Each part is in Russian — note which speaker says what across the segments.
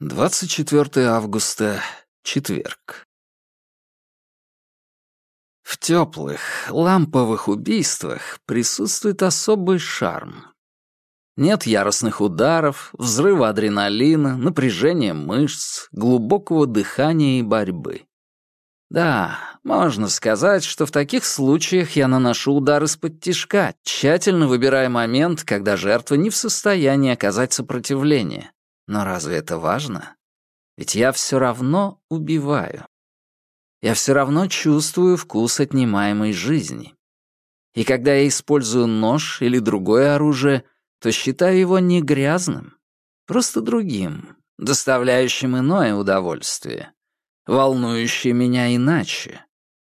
Speaker 1: 24 августа, четверг. В теплых, ламповых убийствах присутствует особый шарм. Нет яростных ударов, взрыва адреналина, напряжения мышц, глубокого дыхания и борьбы. Да, можно сказать, что в таких случаях я наношу удар из-под тишка, тщательно выбирая момент, когда жертва не в состоянии оказать сопротивление. Но разве это важно? Ведь я все равно убиваю. Я все равно чувствую вкус отнимаемой жизни. И когда я использую нож или другое оружие, то считаю его не грязным, просто другим, доставляющим иное удовольствие, волнующее меня иначе.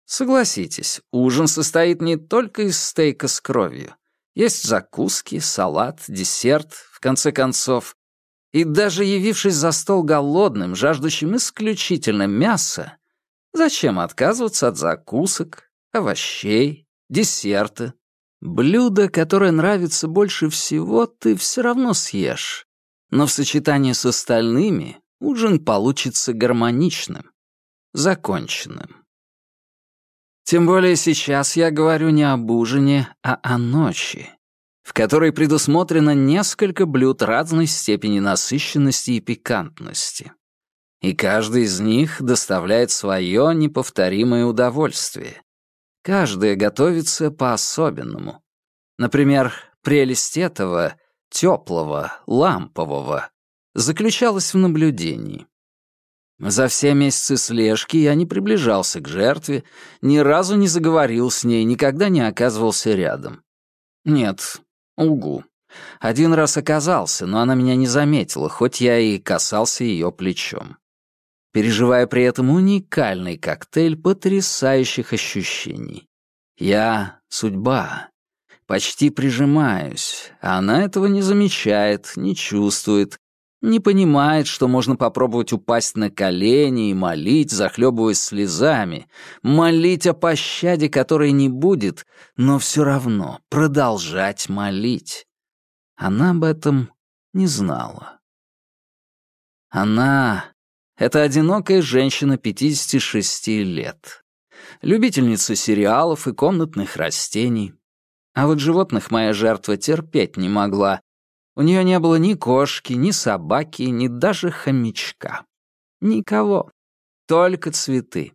Speaker 1: Согласитесь, ужин состоит не только из стейка с кровью. Есть закуски, салат, десерт, в конце концов, и даже явившись за стол голодным, жаждущим исключительно мяса, зачем отказываться от закусок, овощей, десерта? Блюдо, которое нравится больше всего, ты все равно съешь. Но в сочетании с остальными ужин получится гармоничным, законченным. Тем более сейчас я говорю не об ужине, а о ночи в которой предусмотрено несколько блюд разной степени насыщенности и пикантности. И каждый из них доставляет свое неповторимое удовольствие. Каждое готовится по-особенному. Например, прелесть этого, теплого, лампового, заключалась в наблюдении. За все месяцы слежки я не приближался к жертве, ни разу не заговорил с ней, никогда не оказывался рядом. Нет, Угу. Один раз оказался, но она меня не заметила, хоть я и касался ее плечом. Переживая при этом уникальный коктейль потрясающих ощущений. Я — судьба. Почти прижимаюсь, а она этого не замечает, не чувствует, не понимает, что можно попробовать упасть на колени и молить, захлебываясь слезами, молить о пощаде, которой не будет, но все равно продолжать молить. Она об этом не знала. Она — это одинокая женщина 56 лет, любительница сериалов и комнатных растений. А вот животных моя жертва терпеть не могла, у нее не было ни кошки, ни собаки, ни даже хомячка. Никого. Только цветы.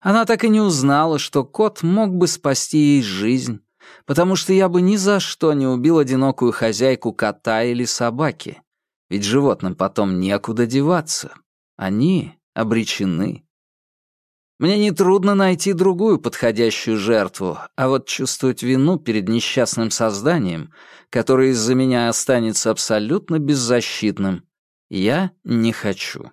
Speaker 1: Она так и не узнала, что кот мог бы спасти ей жизнь, потому что я бы ни за что не убил одинокую хозяйку кота или собаки. Ведь животным потом некуда деваться. Они обречены. Мне нетрудно найти другую подходящую жертву, а вот чувствовать вину перед несчастным созданием, которое из-за меня останется абсолютно беззащитным, я не хочу.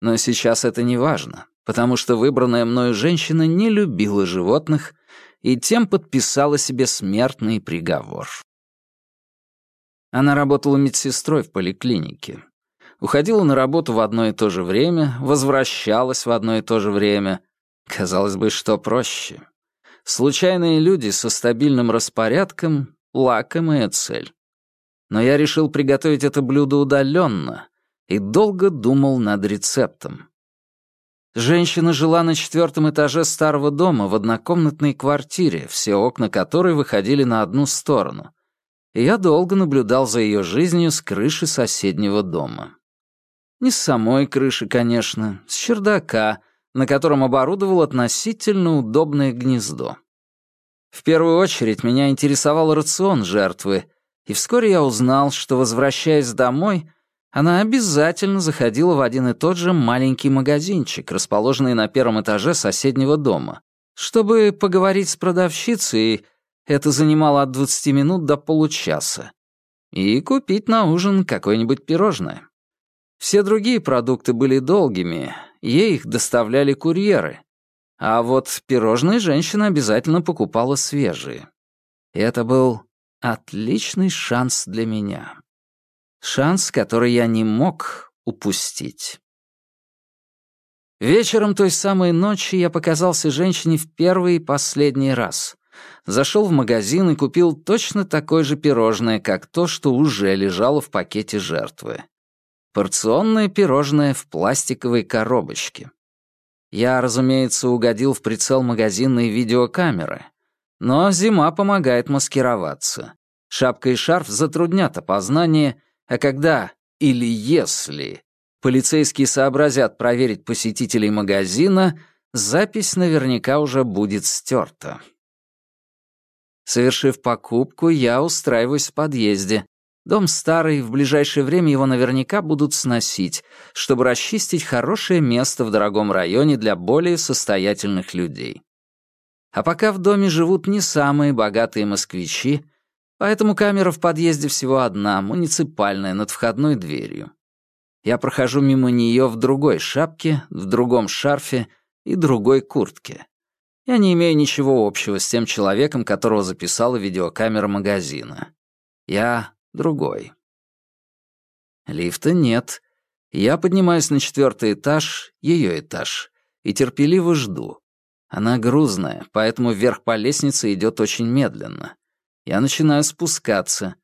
Speaker 1: Но сейчас это не важно, потому что выбранная мною женщина не любила животных и тем подписала себе смертный приговор. Она работала медсестрой в поликлинике уходила на работу в одно и то же время, возвращалась в одно и то же время. Казалось бы, что проще. Случайные люди со стабильным распорядком — лакомая цель. Но я решил приготовить это блюдо удаленно и долго думал над рецептом. Женщина жила на четвертом этаже старого дома в однокомнатной квартире, все окна которой выходили на одну сторону. И я долго наблюдал за ее жизнью с крыши соседнего дома. Не с самой крыши, конечно, с чердака, на котором оборудовал относительно удобное гнездо. В первую очередь меня интересовал рацион жертвы, и вскоре я узнал, что, возвращаясь домой, она обязательно заходила в один и тот же маленький магазинчик, расположенный на первом этаже соседнего дома, чтобы поговорить с продавщицей, это занимало от 20 минут до получаса, и купить на ужин какое-нибудь пирожное. Все другие продукты были долгими, ей их доставляли курьеры. А вот пирожные женщина обязательно покупала свежие. Это был отличный шанс для меня. Шанс, который я не мог упустить. Вечером той самой ночи я показался женщине в первый и последний раз. Зашел в магазин и купил точно такое же пирожное, как то, что уже лежало в пакете жертвы. Порционное пирожное в пластиковой коробочке. Я, разумеется, угодил в прицел магазинной видеокамеры. Но зима помогает маскироваться. Шапка и шарф затруднят опознание, а когда или если полицейские сообразят проверить посетителей магазина, запись наверняка уже будет стерта. Совершив покупку, я устраиваюсь в подъезде. Дом старый, в ближайшее время его наверняка будут сносить, чтобы расчистить хорошее место в дорогом районе для более состоятельных людей. А пока в доме живут не самые богатые москвичи, поэтому камера в подъезде всего одна, муниципальная, над входной дверью. Я прохожу мимо нее в другой шапке, в другом шарфе и другой куртке. Я не имею ничего общего с тем человеком, которого записала видеокамера магазина. Я другой. Лифта нет. Я поднимаюсь на четвертый этаж, ее этаж, и терпеливо жду. Она грузная, поэтому вверх по лестнице идет очень медленно. Я начинаю спускаться.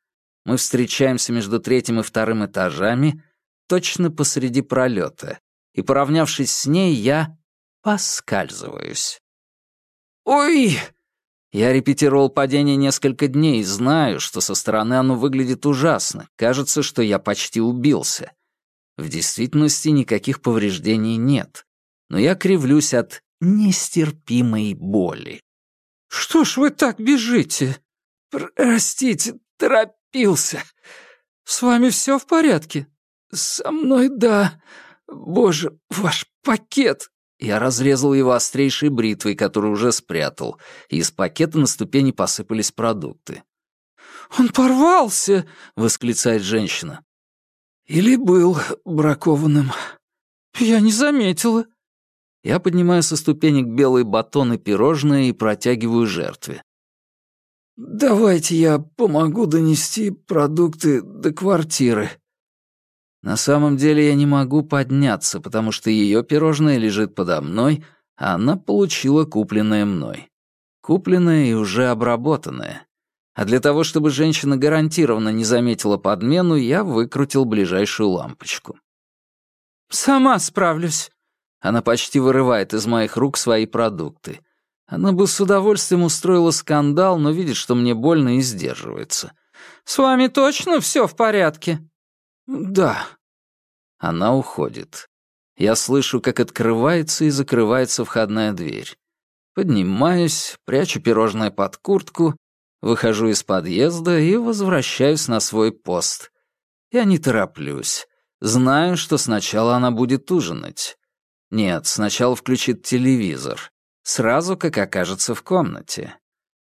Speaker 1: Мы встречаемся между третьим и вторым этажами, точно посреди пролета, и, поравнявшись с ней, я поскальзываюсь. «Ой!» Я репетировал падение несколько дней и знаю, что со стороны оно выглядит ужасно. Кажется, что я почти убился. В действительности никаких повреждений нет. Но я кривлюсь от нестерпимой боли. «Что ж вы так бежите?» «Простите, торопился. С вами все в порядке?» «Со мной да. Боже, ваш пакет!» Я разрезал его острейшей бритвой, которую уже спрятал, и из пакета на ступени посыпались продукты. «Он порвался!» — восклицает женщина. «Или был бракованным. Я не заметила». Я поднимаю со ступенек белый батон и пирожное и протягиваю жертве. «Давайте я помогу донести продукты до квартиры». На самом деле я не могу подняться, потому что ее пирожное лежит подо мной, а она получила купленное мной. Купленное и уже обработанное. А для того, чтобы женщина гарантированно не заметила подмену, я выкрутил ближайшую лампочку. «Сама справлюсь», она почти вырывает из моих рук свои продукты. Она бы с удовольствием устроила скандал, но видит, что мне больно и сдерживается. «С вами точно все в порядке?» «Да». Она уходит. Я слышу, как открывается и закрывается входная дверь. Поднимаюсь, прячу пирожное под куртку, выхожу из подъезда и возвращаюсь на свой пост. Я не тороплюсь. Знаю, что сначала она будет ужинать. Нет, сначала включит телевизор. Сразу, как окажется в комнате.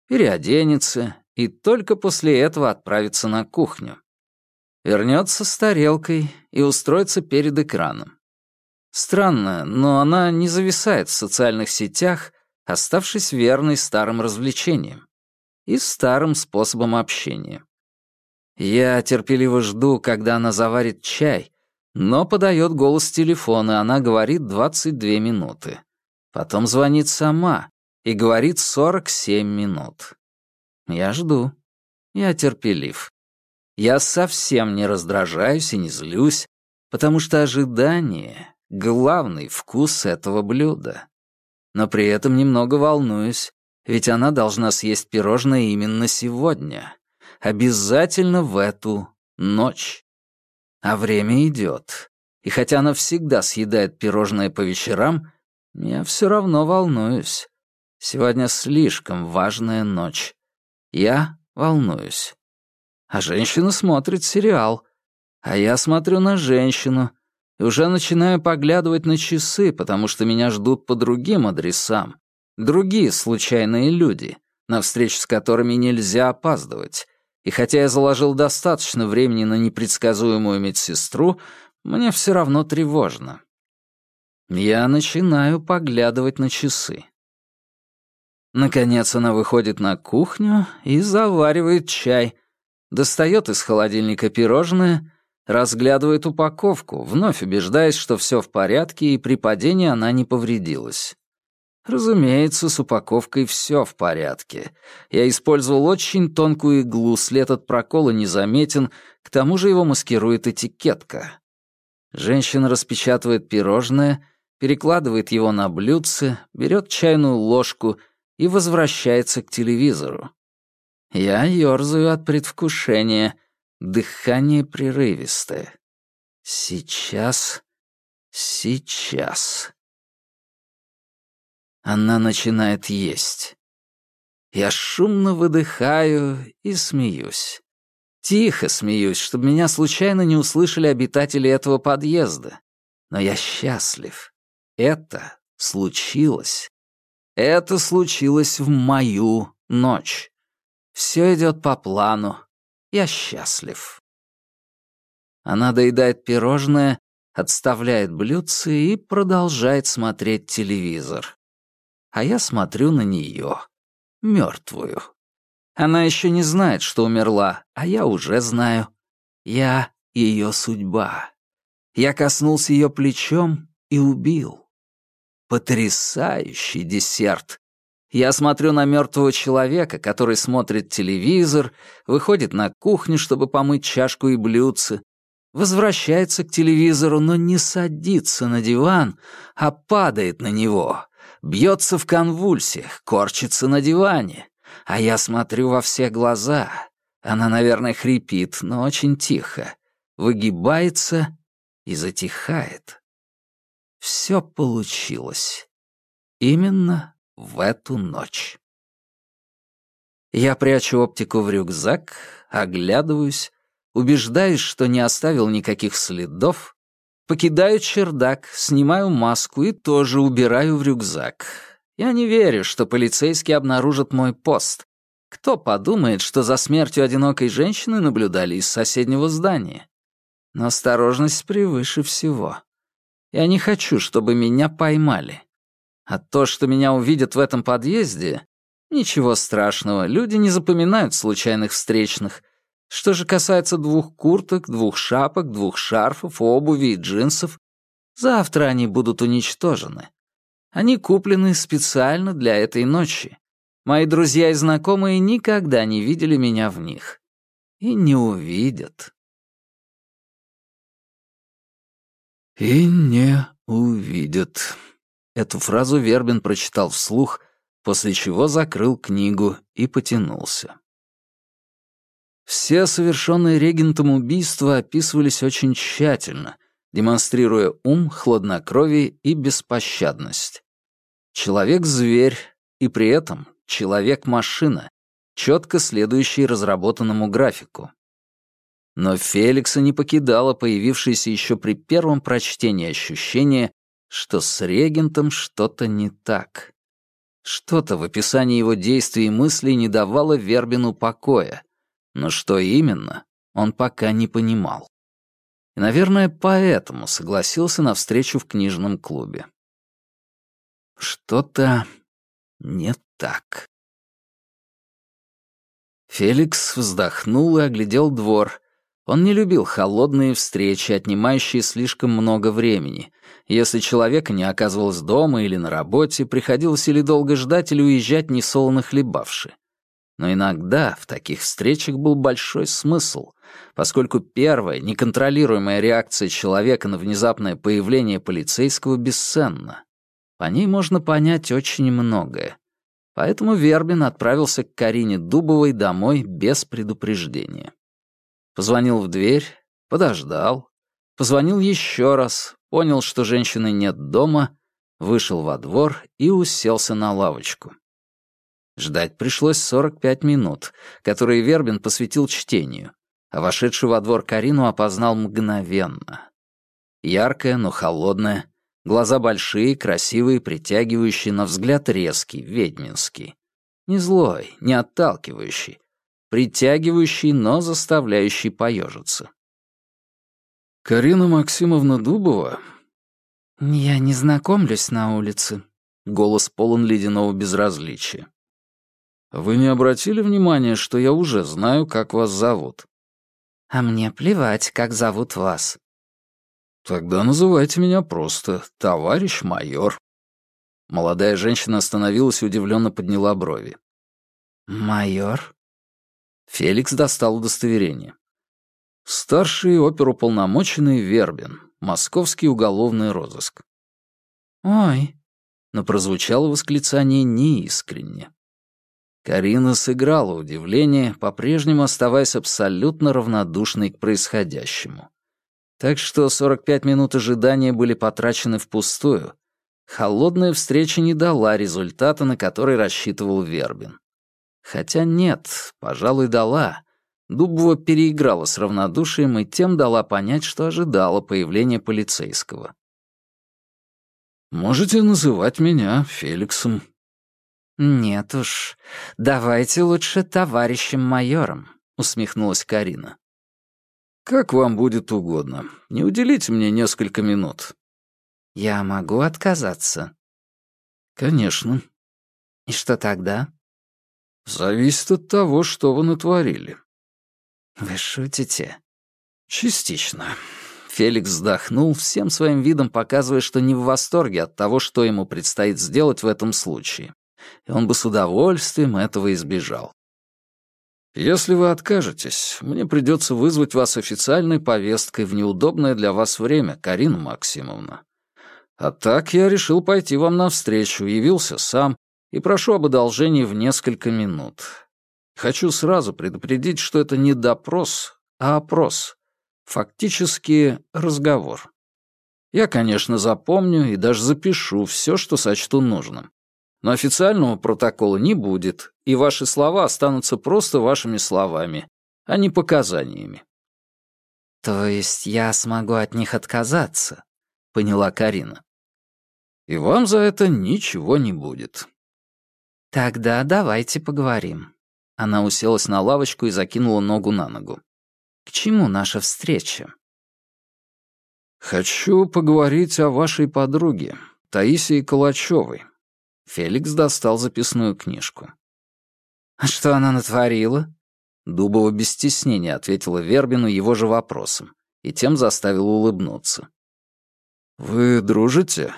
Speaker 1: Переоденется и только после этого отправится на кухню. Вернется с тарелкой и устроится перед экраном. Странно, но она не зависает в социальных сетях, оставшись верной старым развлечениям и старым способом общения. Я терпеливо жду, когда она заварит чай, но подает голос телефона, она говорит 22 минуты. Потом звонит сама и говорит 47 минут. Я жду. Я терпелив. Я совсем не раздражаюсь и не злюсь, потому что ожидание — главный вкус этого блюда. Но при этом немного волнуюсь, ведь она должна съесть пирожное именно сегодня. Обязательно в эту ночь. А время идет. И хотя она всегда съедает пирожное по вечерам, я все равно волнуюсь. Сегодня слишком важная ночь. Я волнуюсь. А женщина смотрит сериал. А я смотрю на женщину. И уже начинаю поглядывать на часы, потому что меня ждут по другим адресам. Другие случайные люди, на встречу с которыми нельзя опаздывать. И хотя я заложил достаточно времени на непредсказуемую медсестру, мне все равно тревожно. Я начинаю поглядывать на часы. Наконец она выходит на кухню и заваривает чай, достает из холодильника пирожное, разглядывает упаковку, вновь убеждаясь, что все в порядке и при падении она не повредилась. Разумеется, с упаковкой все в порядке. Я использовал очень тонкую иглу, след от прокола незаметен, к тому же его маскирует этикетка. Женщина распечатывает пирожное, перекладывает его на блюдце, берет чайную ложку и возвращается к телевизору. Я ёрзаю от предвкушения, дыхание прерывистое. Сейчас, сейчас. Она начинает есть. Я шумно выдыхаю и смеюсь. Тихо смеюсь, чтобы меня случайно не услышали обитатели этого подъезда. Но я счастлив. Это случилось. Это случилось в мою ночь. Все идет по плану. Я счастлив. Она доедает пирожное, отставляет блюдце и продолжает смотреть телевизор. А я смотрю на нее, мертвую. Она еще не знает, что умерла, а я уже знаю. Я ее судьба. Я коснулся ее плечом и убил. Потрясающий десерт. Я смотрю на мертвого человека, который смотрит телевизор, выходит на кухню, чтобы помыть чашку и блюдце, возвращается к телевизору, но не садится на диван, а падает на него, бьется в конвульсиях, корчится на диване. А я смотрю во все глаза. Она, наверное, хрипит, но очень тихо. Выгибается и затихает. Все получилось. Именно в эту ночь. Я прячу оптику в рюкзак, оглядываюсь, убеждаюсь, что не оставил никаких следов, покидаю чердак, снимаю маску и тоже убираю в рюкзак. Я не верю, что полицейские обнаружат мой пост. Кто подумает, что за смертью одинокой женщины наблюдали из соседнего здания? Но осторожность превыше всего. Я не хочу, чтобы меня поймали. А то, что меня увидят в этом подъезде, ничего страшного, люди не запоминают случайных встречных. Что же касается двух курток, двух шапок, двух шарфов, обуви и джинсов, завтра они будут уничтожены. Они куплены специально для этой ночи. Мои друзья и знакомые никогда не видели меня в них. И не увидят. И не увидят. Эту фразу Вербин прочитал вслух, после чего закрыл книгу и потянулся. Все совершенные регентом убийства описывались очень тщательно, демонстрируя ум, хладнокровие и беспощадность. Человек-зверь и при этом человек-машина, четко следующий разработанному графику. Но Феликса не покидало появившееся еще при первом прочтении ощущение, что с регентом что-то не так. Что-то в описании его действий и мыслей не давало Вербину покоя, но что именно, он пока не понимал. И, наверное, поэтому согласился на встречу в книжном клубе. Что-то не так. Феликс вздохнул и оглядел двор. Он не любил холодные встречи, отнимающие слишком много времени. Если человека не оказывалось дома или на работе, приходилось или долго ждать, или уезжать несолоно хлебавши. Но иногда в таких встречах был большой смысл, поскольку первая, неконтролируемая реакция человека на внезапное появление полицейского бесценна. По ней можно понять очень многое. Поэтому Вербин отправился к Карине Дубовой домой без предупреждения. Позвонил в дверь, подождал, позвонил еще раз, понял, что женщины нет дома, вышел во двор и уселся на лавочку. Ждать пришлось 45 минут, которые Вербин посвятил чтению, а вошедшую во двор Карину опознал мгновенно. Яркая, но холодная, глаза большие, красивые, притягивающие, на взгляд резкий, ведьминский. Не злой, не отталкивающий, притягивающий, но заставляющий поежиться. «Карина Максимовна Дубова?» «Я не знакомлюсь на улице», — голос полон ледяного безразличия. Вы не обратили внимания, что я уже знаю, как вас зовут? А мне плевать, как зовут вас. Тогда называйте меня просто товарищ майор. Молодая женщина остановилась и удивленно подняла брови. Майор? Феликс достал удостоверение. Старший оперуполномоченный Вербин. Московский уголовный розыск.
Speaker 2: «Ой»,
Speaker 1: но прозвучало восклицание неискренне. Карина сыграла удивление, по-прежнему оставаясь абсолютно равнодушной к происходящему. Так что 45 минут ожидания были потрачены впустую. Холодная встреча не дала результата, на который рассчитывал Вербин. Хотя нет, пожалуй, дала. Дубова переиграла с равнодушием и тем дала понять, что ожидала появления полицейского.
Speaker 3: «Можете называть меня Феликсом».
Speaker 2: «Нет уж, давайте лучше товарищем майором», — усмехнулась Карина.
Speaker 3: «Как вам будет угодно. Не уделите мне несколько минут».
Speaker 2: «Я могу отказаться?»
Speaker 3: «Конечно».
Speaker 2: «И что тогда?»
Speaker 3: «Зависит от того, что вы натворили».
Speaker 2: «Вы шутите?»
Speaker 3: «Частично.
Speaker 1: Феликс вздохнул, всем своим видом показывая, что не в восторге от того, что ему предстоит сделать в этом случае. И он бы с удовольствием этого избежал.
Speaker 3: «Если вы откажетесь, мне придется вызвать вас официальной повесткой в неудобное для вас время, Карина Максимовна. А так я решил пойти вам навстречу, явился сам и прошу об одолжении в несколько минут. Хочу сразу предупредить, что это не допрос, а опрос. Фактически разговор. Я, конечно, запомню и даже запишу все, что сочту нужным. Но официального протокола не будет, и ваши слова останутся просто вашими словами, а не показаниями.
Speaker 2: «То есть я смогу от них отказаться?» — поняла Карина.
Speaker 3: «И вам за это ничего не будет».
Speaker 2: «Тогда давайте поговорим». Она уселась на лавочку и закинула ногу на ногу. К чему наша встреча?
Speaker 3: Хочу поговорить о вашей подруге, Таисии Калачевой. Феликс достал записную книжку.
Speaker 2: А что она натворила?
Speaker 1: Дубова без стеснения ответила Вербину его же вопросом и тем заставила улыбнуться.
Speaker 3: «Вы дружите?»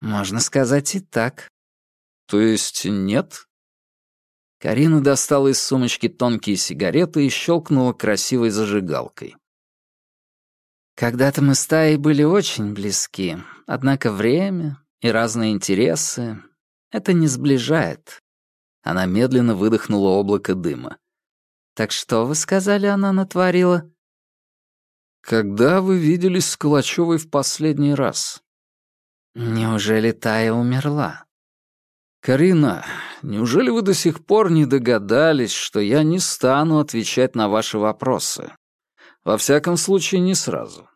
Speaker 2: «Можно сказать и так».
Speaker 3: «То есть нет?»
Speaker 1: Карина достала из сумочки тонкие сигареты и щелкнула красивой зажигалкой.
Speaker 2: «Когда-то мы с Таей были очень близки, однако время и разные интересы — это не сближает».
Speaker 1: Она медленно выдохнула облако дыма.
Speaker 2: «Так что, вы сказали, она натворила?»
Speaker 3: «Когда вы виделись с Калачевой в последний раз?»
Speaker 2: «Неужели Тая умерла?»
Speaker 3: «Карина, неужели вы до сих пор не догадались, что я не стану отвечать на ваши вопросы? Во всяком случае, не сразу».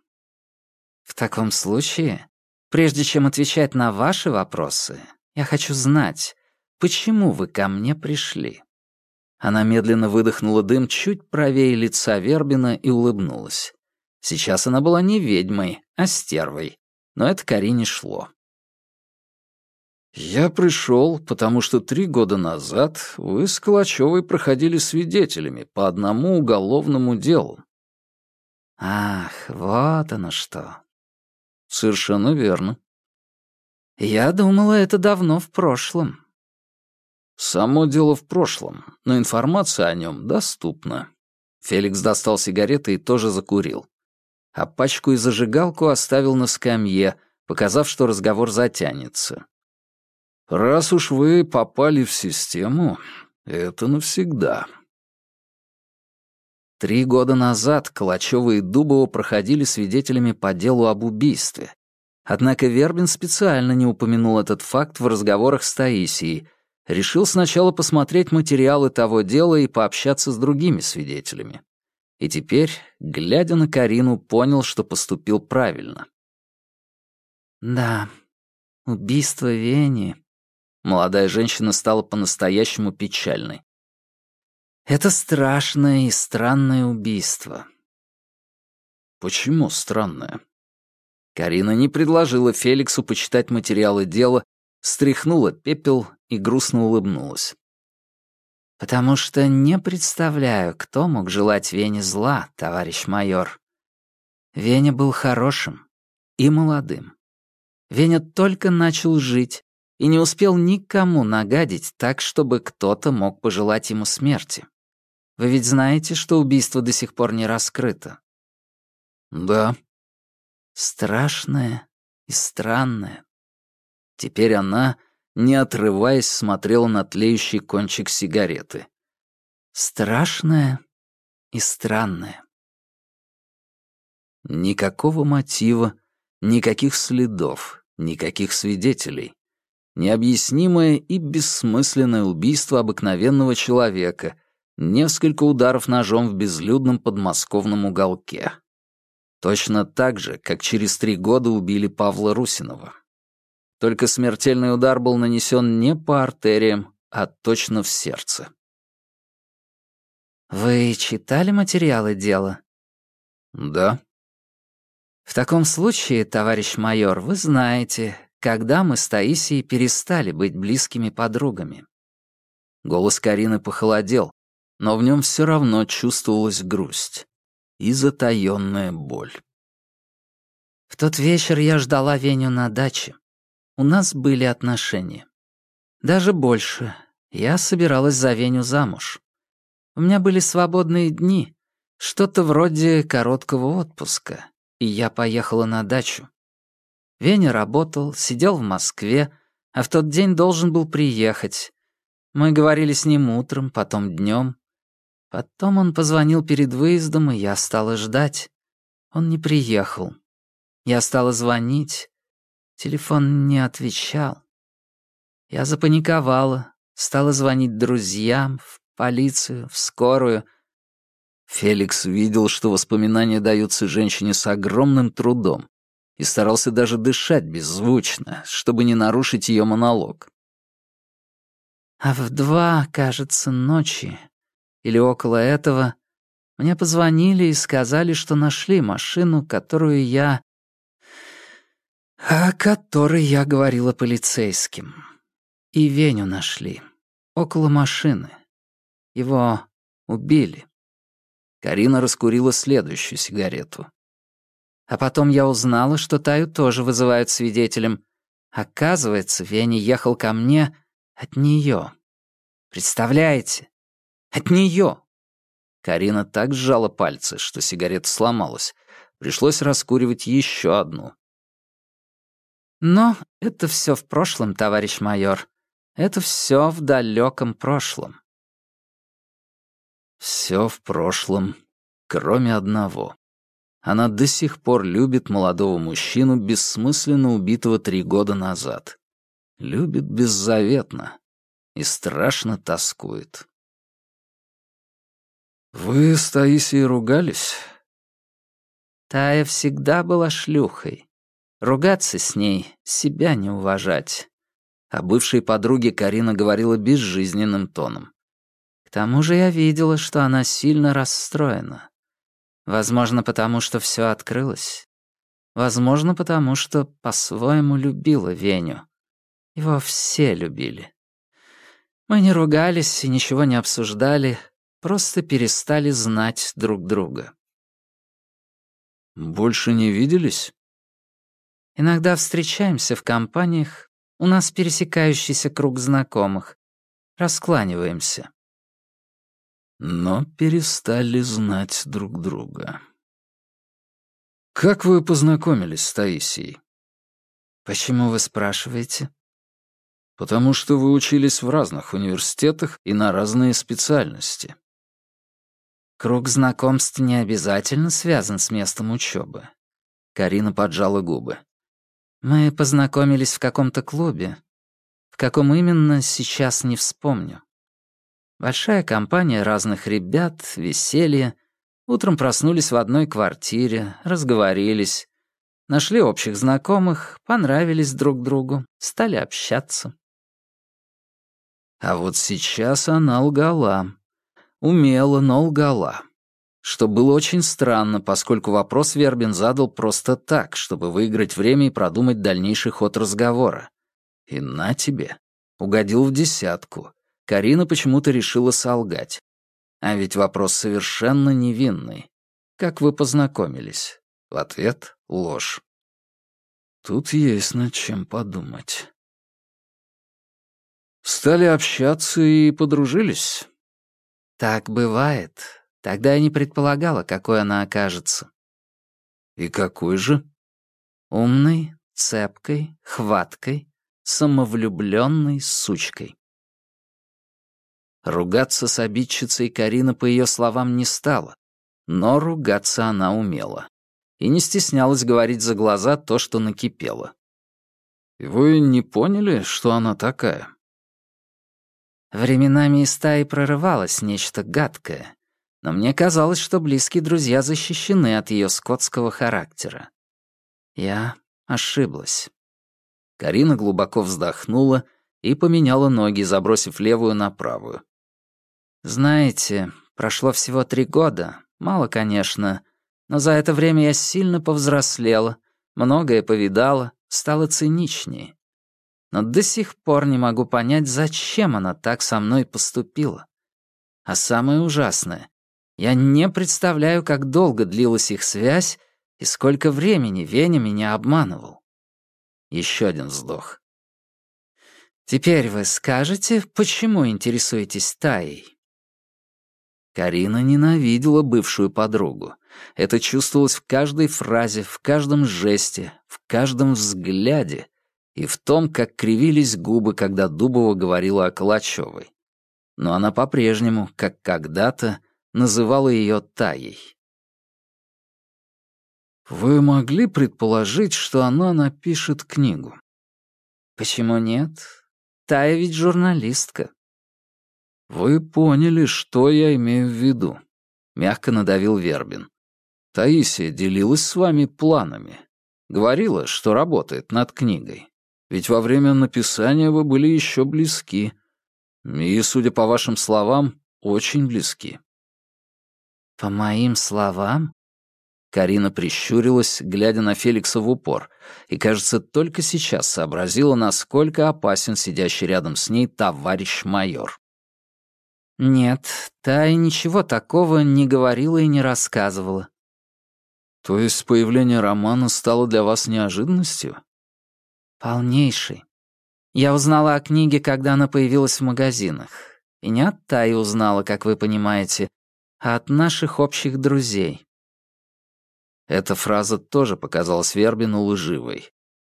Speaker 2: «В таком случае, прежде чем отвечать на ваши вопросы, я хочу знать, почему вы ко мне пришли?»
Speaker 1: Она медленно выдохнула дым чуть правее лица Вербина и улыбнулась. Сейчас она была не ведьмой, а стервой, но это Карине шло.
Speaker 3: «Я пришел, потому что три года назад вы с Калачевой проходили свидетелями по одному уголовному делу».
Speaker 2: «Ах, вот оно что».
Speaker 3: «Совершенно верно».
Speaker 2: «Я думала, это давно в прошлом».
Speaker 3: «Само дело в прошлом, но информация о нем доступна».
Speaker 1: Феликс достал сигареты и тоже закурил. А пачку и зажигалку оставил на скамье, показав, что разговор затянется.
Speaker 3: Раз уж вы попали в систему, это навсегда.
Speaker 1: Три года назад Калачёва и Дубова проходили свидетелями по делу об убийстве. Однако Вербин специально не упомянул этот факт в разговорах с Таисией. Решил сначала посмотреть материалы того дела и пообщаться с другими свидетелями. И теперь, глядя на Карину, понял, что поступил правильно.
Speaker 2: «Да, убийство Вени»,
Speaker 1: Молодая женщина стала по-настоящему печальной.
Speaker 2: «Это страшное и странное убийство».
Speaker 3: «Почему странное?»
Speaker 1: Карина не предложила Феликсу почитать материалы дела, стряхнула пепел и грустно улыбнулась.
Speaker 2: «Потому что не представляю, кто мог желать Вене зла, товарищ майор. Веня был хорошим и молодым. Веня только начал жить, и не успел никому нагадить так, чтобы кто-то мог пожелать ему смерти. Вы ведь знаете, что убийство до сих пор не раскрыто?»
Speaker 3: «Да».
Speaker 2: Страшное и странное.
Speaker 1: Теперь она, не отрываясь, смотрела на тлеющий кончик сигареты.
Speaker 2: Страшное и странное.
Speaker 1: Никакого мотива, никаких следов, никаких свидетелей. Необъяснимое и бессмысленное убийство обыкновенного человека, несколько ударов ножом в безлюдном подмосковном уголке. Точно так же, как через три года убили Павла Русинова. Только смертельный удар был нанесен не по артериям, а точно в сердце.
Speaker 2: «Вы читали материалы дела?»
Speaker 1: «Да».
Speaker 2: «В таком случае, товарищ майор, вы знаете, когда мы с Таисией перестали быть близкими подругами».
Speaker 1: Голос Карины похолодел, но в нем все равно чувствовалась грусть и затаённая боль.
Speaker 2: В тот вечер я ждала Веню на даче. У нас были отношения. Даже больше. Я собиралась за Веню замуж. У меня были свободные дни, что-то вроде короткого отпуска, и я поехала на дачу. Веня работал, сидел в Москве, а в тот день должен был приехать. Мы говорили с ним утром, потом днем. Потом он позвонил перед выездом, и я стала ждать. Он не приехал. Я стала звонить. Телефон не отвечал. Я запаниковала, стала звонить друзьям, в полицию, в скорую.
Speaker 1: Феликс видел, что воспоминания даются женщине с огромным трудом, и старался даже дышать беззвучно, чтобы не нарушить ее монолог.
Speaker 2: А в два, кажется, ночи или около этого мне позвонили и сказали, что нашли машину, которую я о которой я говорила полицейским. И Веню нашли. Около машины. Его убили.
Speaker 1: Карина раскурила следующую сигарету.
Speaker 2: А потом я узнала, что Таю тоже вызывают свидетелем. Оказывается, Веня ехал ко мне от нее. Представляете? От нее.
Speaker 1: Карина так сжала пальцы, что сигарета сломалась. Пришлось раскуривать еще одну.
Speaker 2: Но это все в прошлом, товарищ майор. Это все в далеком прошлом.
Speaker 1: Все в прошлом, кроме одного. Она до сих пор любит молодого мужчину, бессмысленно убитого три года назад. Любит беззаветно и страшно тоскует. «Вы с Таисией ругались?»
Speaker 2: Тая всегда была шлюхой. Ругаться с ней — себя не уважать.
Speaker 1: О бывшей подруге Карина говорила безжизненным тоном.
Speaker 2: К тому же я видела, что она сильно расстроена. Возможно, потому что все открылось. Возможно, потому что по-своему любила Веню. Его все любили. Мы не ругались и ничего не обсуждали, просто перестали знать друг друга.
Speaker 1: «Больше не виделись?»
Speaker 2: Иногда встречаемся в компаниях, у нас пересекающийся круг знакомых. Раскланиваемся.
Speaker 1: Но перестали знать друг друга. Как вы познакомились с Таисией?
Speaker 2: Почему вы спрашиваете?
Speaker 1: Потому что вы учились в разных университетах и на разные специальности.
Speaker 2: Круг знакомств не обязательно связан с местом учебы.
Speaker 1: Карина поджала губы.
Speaker 2: Мы познакомились в каком-то клубе. В каком именно, сейчас не вспомню. Большая компания разных ребят, веселье. Утром проснулись в одной квартире, разговорились. Нашли общих знакомых, понравились друг другу, стали общаться.
Speaker 1: А вот сейчас она лгала. Умела, но лгала что было очень странно, поскольку вопрос Вербин задал просто так, чтобы выиграть время и продумать дальнейший ход разговора. И на тебе. Угодил в десятку. Карина почему-то решила солгать. А ведь вопрос совершенно невинный. Как вы познакомились? В ответ — ложь. Тут есть над чем подумать. Стали общаться и подружились?
Speaker 2: Так бывает. Тогда я не предполагала, какой она окажется.
Speaker 1: И какой же?
Speaker 2: Умной, цепкой, хваткой, самовлюбленной сучкой. Ругаться с обидчицей Карина по ее словам не стала, но ругаться она умела. И не стеснялась говорить за глаза то, что накипело.
Speaker 3: «Вы не поняли, что она такая?»
Speaker 2: Временами из стаи прорывалось нечто гадкое, но мне казалось, что близкие друзья защищены от ее скотского характера. Я ошиблась. Карина глубоко вздохнула и поменяла ноги, забросив левую на правую. Знаете, прошло всего три года. Мало, конечно. Но за это время я сильно повзрослела, многое повидала, стала циничнее. Но до сих пор не могу понять, зачем она так со мной поступила. А самое ужасное, я не представляю, как долго длилась их связь и сколько времени Веня меня обманывал. Еще один вздох. Теперь вы скажете, почему интересуетесь Таей? Карина ненавидела бывшую подругу. Это чувствовалось в каждой фразе, в каждом жесте, в каждом взгляде и в том, как кривились губы, когда Дубова говорила о Калачевой. Но она по-прежнему, как когда-то, называла ее Таей.
Speaker 3: «Вы могли предположить, что она напишет книгу?»
Speaker 2: «Почему нет? Тая ведь журналистка».
Speaker 3: «Вы поняли, что я имею в виду», — мягко надавил Вербин. «Таисия делилась с вами планами. Говорила, что работает над книгой. Ведь во время написания вы были еще близки. И, судя по вашим словам, очень близки».
Speaker 2: «По моим словам?»
Speaker 3: Карина прищурилась, глядя на Феликса в упор, и, кажется, только сейчас сообразила, насколько опасен сидящий рядом с ней товарищ майор.
Speaker 2: «Нет, Тая ничего такого не говорила и не рассказывала».
Speaker 3: «То есть появление романа стало для вас неожиданностью?»
Speaker 2: «Полнейшей. Я узнала о книге, когда она появилась в магазинах. И не от Таи узнала, как вы понимаете, а от наших общих друзей».
Speaker 3: Эта фраза тоже показалась Вербину лживой.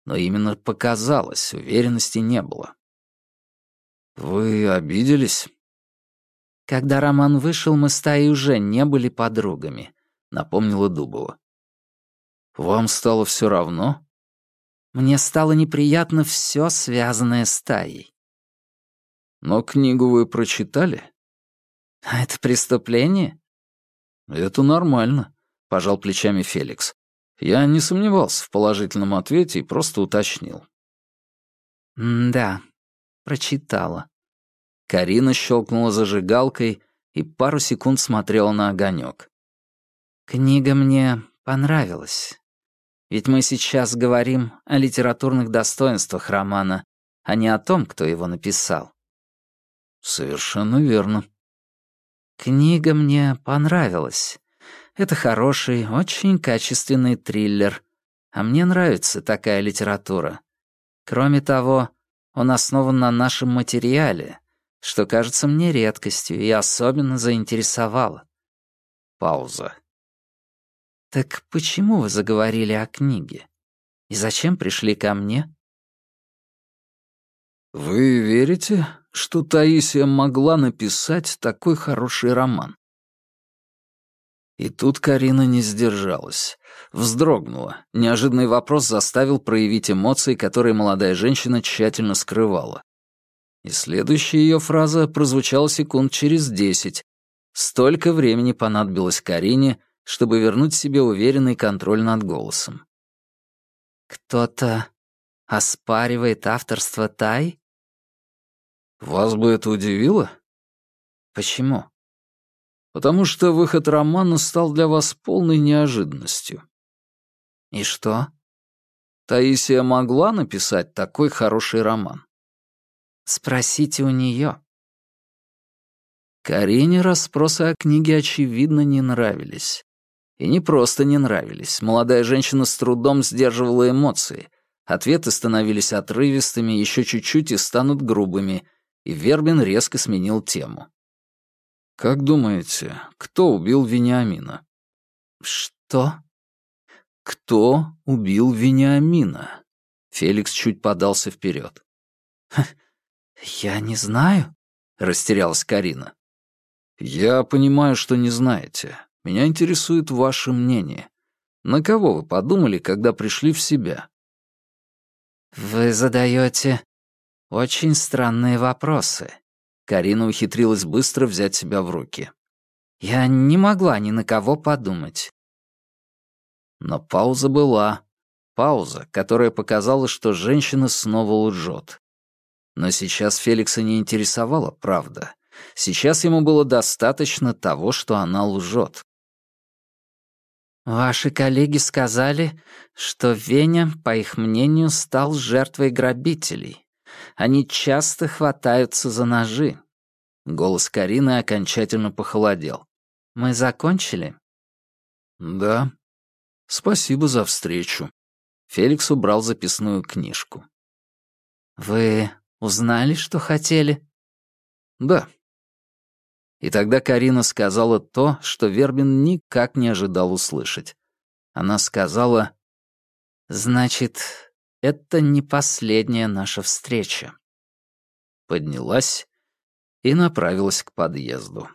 Speaker 3: Но именно показалось, уверенности не было. «Вы обиделись?»
Speaker 2: Когда роман вышел, мы с Таей уже не были подругами», — напомнила Дубова.
Speaker 3: «Вам стало все равно?»
Speaker 2: «Мне стало неприятно все, связанное с Таей».
Speaker 3: «Но книгу вы прочитали?»
Speaker 2: «А это преступление?»
Speaker 3: «Это нормально», — пожал плечами Феликс. Я не сомневался в положительном ответе и просто уточнил.
Speaker 2: «Да, прочитала»,
Speaker 3: Карина щелкнула зажигалкой и пару секунд смотрела на огонек.
Speaker 2: «Книга мне понравилась. Ведь мы сейчас говорим о литературных достоинствах романа, а не о том, кто его написал».
Speaker 3: «Совершенно верно».
Speaker 2: «Книга мне понравилась. Это хороший, очень качественный триллер. А мне нравится такая литература. Кроме того, он основан на нашем материале, что кажется мне редкостью и особенно заинтересовало.
Speaker 3: Пауза.
Speaker 2: «Так почему вы заговорили о книге? И зачем пришли ко мне?»
Speaker 3: «Вы верите, что Таисия могла написать такой хороший роман?» И тут Карина не сдержалась. Вздрогнула. Неожиданный вопрос заставил проявить эмоции, которые молодая женщина тщательно скрывала. И следующая ее фраза прозвучала секунд через десять. Столько времени понадобилось Карине, чтобы вернуть себе уверенный контроль над голосом.
Speaker 2: «Кто-то оспаривает авторство Тай?»
Speaker 3: «Вас бы это удивило?»
Speaker 2: «Почему?»
Speaker 3: «Потому что выход романа стал для вас полной неожиданностью».
Speaker 2: «И что?»
Speaker 3: Таисия могла написать такой хороший роман.
Speaker 2: Спросите у нее.
Speaker 3: Карине расспросы о книге, очевидно, не нравились. И не просто не нравились. Молодая женщина с трудом сдерживала эмоции. Ответы становились отрывистыми, еще чуть-чуть и станут грубыми, и Вербин резко сменил тему. «Как думаете, кто убил Вениамина?»
Speaker 2: «Что?»
Speaker 1: кто убил Вениамина?» Феликс чуть подался вперед.
Speaker 2: «Я не знаю», — растерялась Карина.
Speaker 1: «Я понимаю, что не знаете. Меня интересует ваше мнение. На кого вы подумали, когда пришли в себя?»
Speaker 2: «Вы задаете очень странные вопросы».
Speaker 1: Карина ухитрилась быстро взять себя в руки.
Speaker 2: «Я не могла ни на кого подумать».
Speaker 1: Но пауза была. Пауза, которая показала, что женщина снова лжет. Но сейчас Феликса не интересовала правда. Сейчас ему было достаточно того, что она лжет.
Speaker 2: «Ваши коллеги сказали, что Веня, по их мнению, стал жертвой грабителей. Они часто хватаются за ножи».
Speaker 1: Голос Карины окончательно похолодел.
Speaker 2: «Мы закончили?»
Speaker 1: «Да. Спасибо за встречу». Феликс убрал записную книжку.
Speaker 2: «Вы узнали, что хотели?»
Speaker 1: «Да», и тогда Карина сказала то, что Вербин никак не ожидал услышать. Она сказала,
Speaker 2: «Значит, это не последняя наша встреча».
Speaker 1: Поднялась и направилась к подъезду.